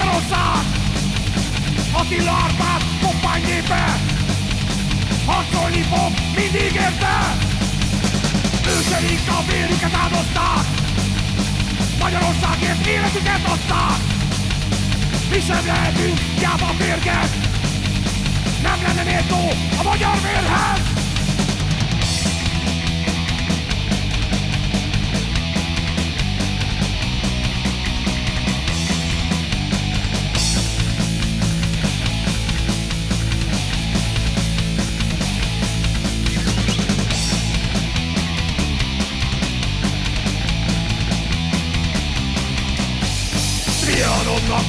Árpád Attila Árpád, koppány népe! Harcolni fog mindig érte! Őseink a vérüket áldozták! Magyarországért életüket adták! Mi sem lehetünk gyáva férget Nem lenne méltó a magyar vérhez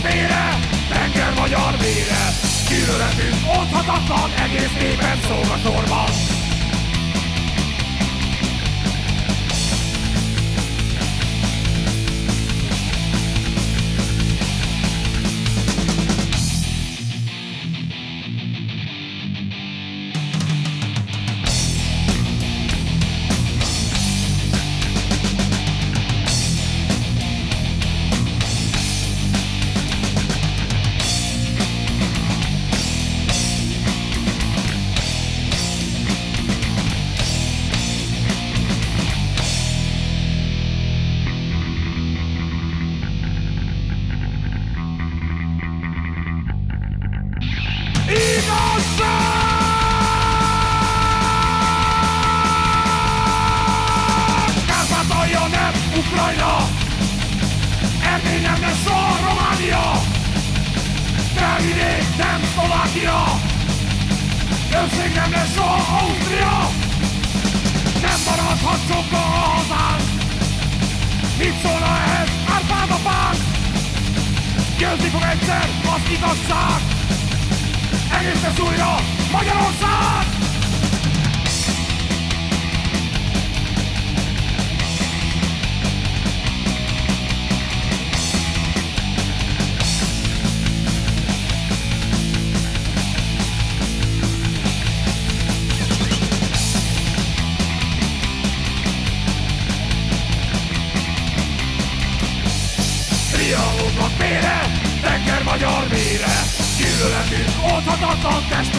vére, tenger magyar vére Gyűlöletünk oldhatatlan, egész népen szól a sorban Ukrajna! Erdély nem lesz soha Románia! Felvidék nem Szlovákia! Őrség nem lesz soha Ausztria! Nem maradhat sokka a hazánk! Mit szólna ehhez Árpád apánk? Győzni fog egyszer az igazság! Egész lesz újra Magyarország! Trianonnak mére, tenger magyar vére. Gyűlöletünk oldhatatlan test